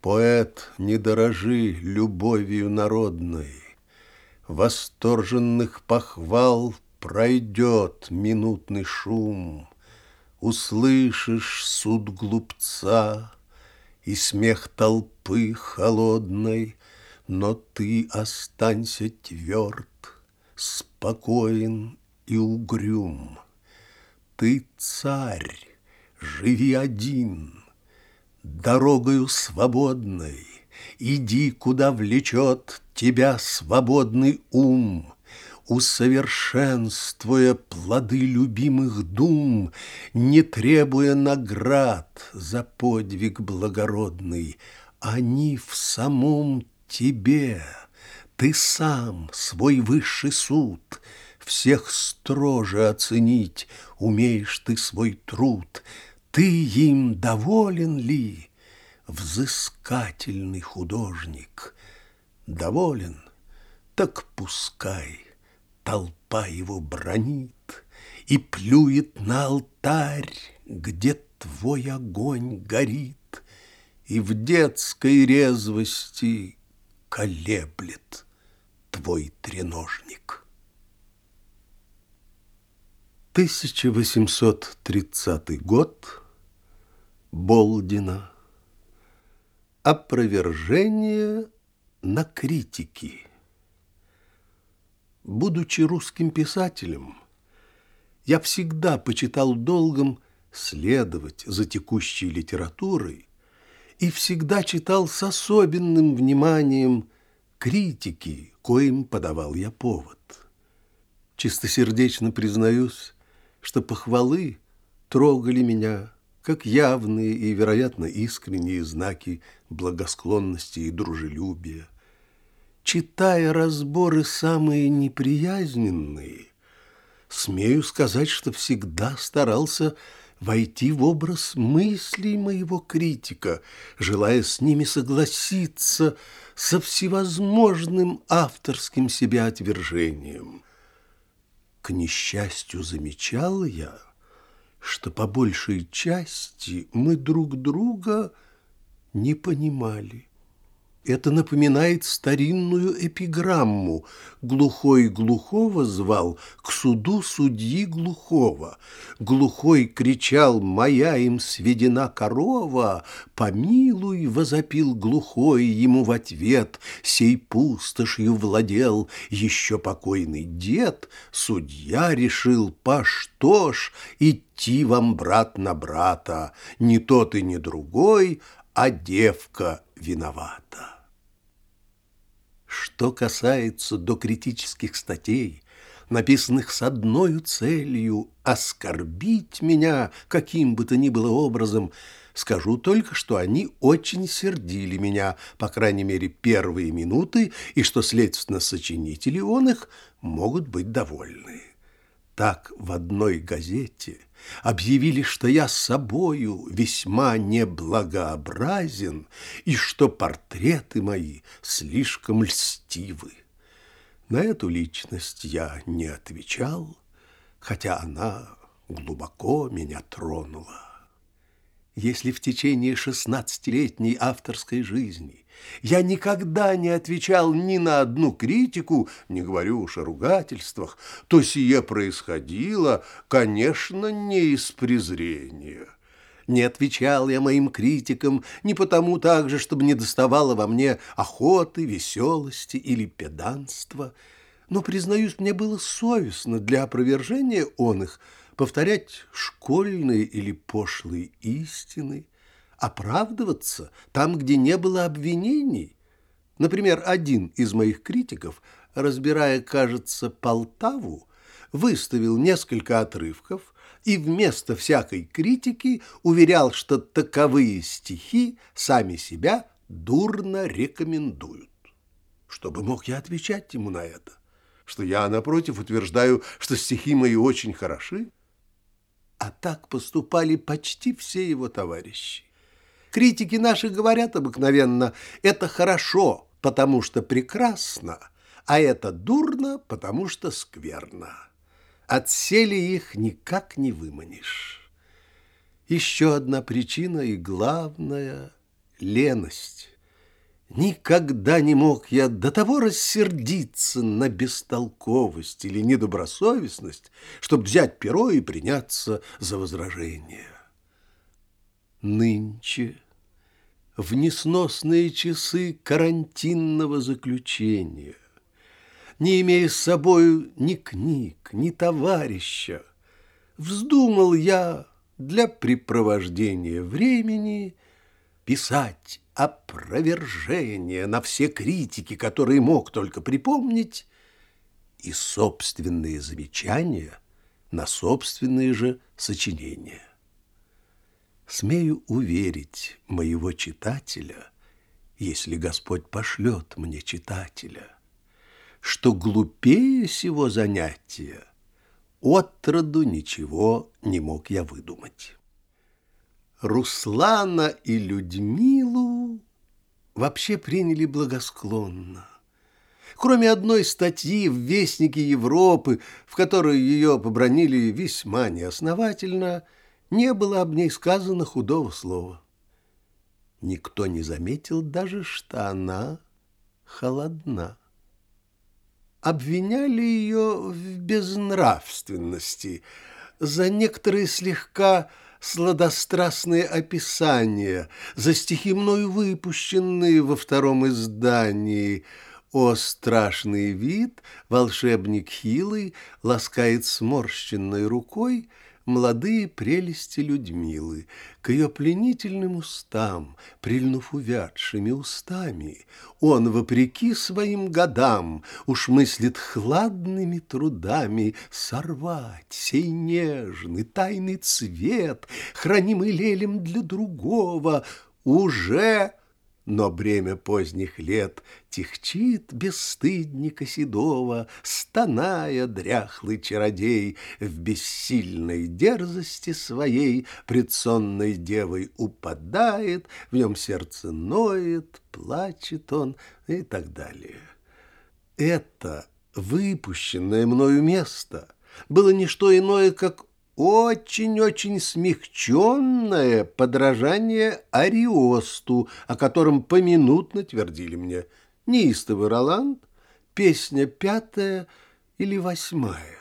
Поэт, не дорожи любовью народной, Восторженных похвал пройдет минутный шум, Услышишь суд глупца и смех толпы холодной, Но ты останься тверд, спокоен и угрюм. Ты царь, живи один, дорогою свободной, Иди, куда влечет тебя свободный ум, Усовершенствуя плоды любимых дум, Не требуя наград за подвиг благородный, Они в самом тебе, ты сам свой высший суд, Всех строже оценить умеешь ты свой труд, Ты им доволен ли, взыскательный художник? Доволен, так пускай толпа его бронит И плюет на алтарь, где твой огонь горит, И в детской резвости колеблет твой треножник. 1830 год. Болдина. Опровержение на критики. Будучи русским писателем, я всегда почитал долгом следовать за текущей литературой и всегда читал с особенным вниманием критики, коим подавал я повод. Чистосердечно признаюсь, что похвалы трогали меня, как явные и, вероятно, искренние знаки благосклонности и дружелюбия. Читая разборы самые неприязненные, смею сказать, что всегда старался войти в образ мыслей моего критика, желая с ними согласиться со всевозможным авторским себя отвержением. К несчастью, замечал я, что по большей части мы друг друга не понимали. Это напоминает старинную эпиграмму. Глухой глухого звал к суду судьи глухого. Глухой кричал «Моя им сведена корова!» «Помилуй!» — возопил глухой ему в ответ. Сей пустошью владел еще покойный дед. Судья решил, по что ж идти вам брат на брата, Не тот и не другой, а девка виновата. Что касается докритических статей, написанных с одной целью оскорбить меня каким бы то ни было образом, скажу только, что они очень сердили меня, по крайней мере, первые минуты, и что, следственно, сочинители он их могут быть довольны. Так в одной газете объявили, что я собою весьма неблагообразен и что портреты мои слишком льстивы. На эту личность я не отвечал, хотя она глубоко меня тронула. Если в течение шестнадцатилетней авторской жизни я никогда не отвечал ни на одну критику, не говорю уж о ругательствах, то сие происходило, конечно, не из презрения. Не отвечал я моим критикам не потому также, чтобы не доставало во мне охоты, веселости или педанства, но, признаюсь, мне было совестно для опровержения он их повторять школьные или пошлые истины, оправдываться там, где не было обвинений. Например, один из моих критиков, разбирая, кажется, Полтаву, выставил несколько отрывков и вместо всякой критики уверял, что таковые стихи сами себя дурно рекомендуют. Что бы мог я отвечать ему на это? Что я, напротив, утверждаю, что стихи мои очень хороши? А так поступали почти все его товарищи. Критики наши говорят обыкновенно, это хорошо, потому что прекрасно, а это дурно, потому что скверно. Отсели их никак не выманишь. Еще одна причина и главная леность. Никогда не мог я до того рассердиться на бестолковость или недобросовестность, чтобы взять перо и приняться за возражение. Нынче, в несносные часы карантинного заключения, не имея с собою ни книг, ни товарища, вздумал я для препровождения времени писать опровержение на все критики, которые мог только припомнить, и собственные замечания на собственные же сочинения. Смею уверить моего читателя, если Господь пошлет мне читателя, что глупее сего занятия отроду ничего не мог я выдумать. Руслана и Людмилу вообще приняли благосклонно. Кроме одной статьи в «Вестнике Европы», в которой ее побронили весьма неосновательно, не было об ней сказано худого слова. Никто не заметил даже, что она холодна. Обвиняли ее в безнравственности за некоторые слегка сладострастные описания, за стихи мною выпущенные во втором издании. О, страшный вид! Волшебник хилый ласкает сморщенной рукой молодые прелести Людмилы, к ее пленительным устам, прильнув увядшими устами, он, вопреки своим годам, уж мыслит хладными трудами сорвать сей нежный тайный цвет, хранимый лелем для другого, уже но бремя поздних лет Тихчит бесстыдника седого, Стоная дряхлый чародей В бессильной дерзости своей Пред сонной девой упадает, В нем сердце ноет, плачет он и так далее. Это выпущенное мною место было не что иное, как очень-очень смягченное подражание Ариосту, о котором поминутно твердили мне. Неистовый Роланд, песня пятая или восьмая.